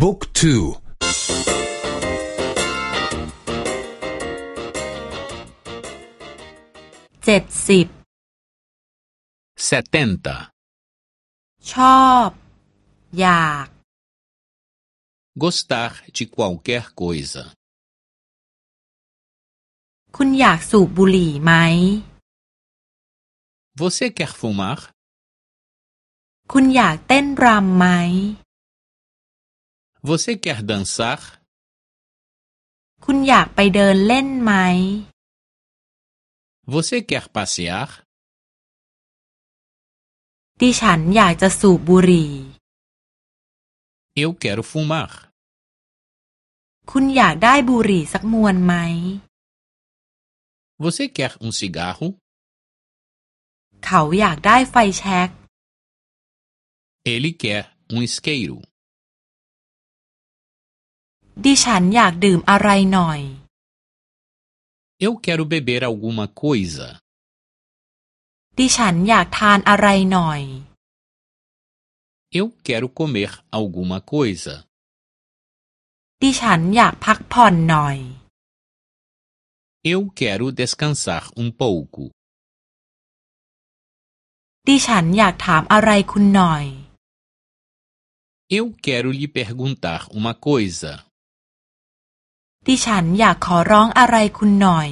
บุ๊กทูเจ็ดสิบ setenta ชอบ อยาก gostar de qualquer coisa คุณอยากสูบบุหรี่ไหม você quer fumar คุณอยากเต้นรำไหม você quer dançar คุณอยากไปเดินเล่นไหม você quer passear ดิฉันอยากจะสูบบุหรี่ eu quero fumar คุณอยากได้บุหรี่สักมวนไหม você quer um cigarro เขาอยากได้ไฟแช็ก ele quer um isqueiro ดิฉันอยากดื่มอะไรหน่อย eu quero beber alguma coisa ดิฉันอยากทานอะไรหน่อย eu quero comer alguma coisa ดิฉันอยากพักผ่อนหน่อย eu quero descansar um pouco ดิฉันอยากถามอะไรคุณหน่อย eu quero lhe perguntar uma coisa ดิฉันอยากขอร้องอะไรคุณหน่อย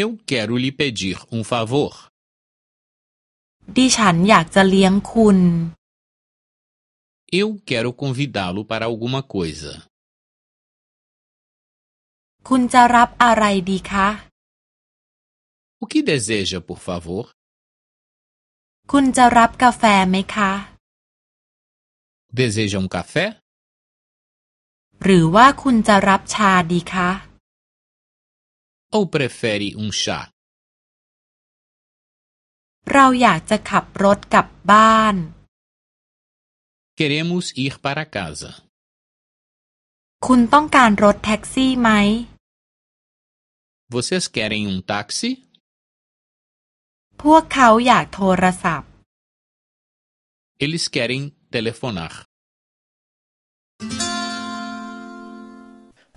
eu quero lhe pedir um favor ดิฉันอยากจะเลี้ยงคุณ eu quero convidá-lo para alguma coisa คุณจะรับอะไรดีคะ o que deseja por favor คุณจะรับกาแฟไหมคะ deseja um café หรือว่าคุณจะรับชาดีคะ ou prefere um chá เราอยากจะขับรถกลับบ้าน queremos ir para casa คุณต้องการรถแท็กซี่ไหม vocês querem um táxi พวกเขาอยากโทรศัพท์ eles querem telefonar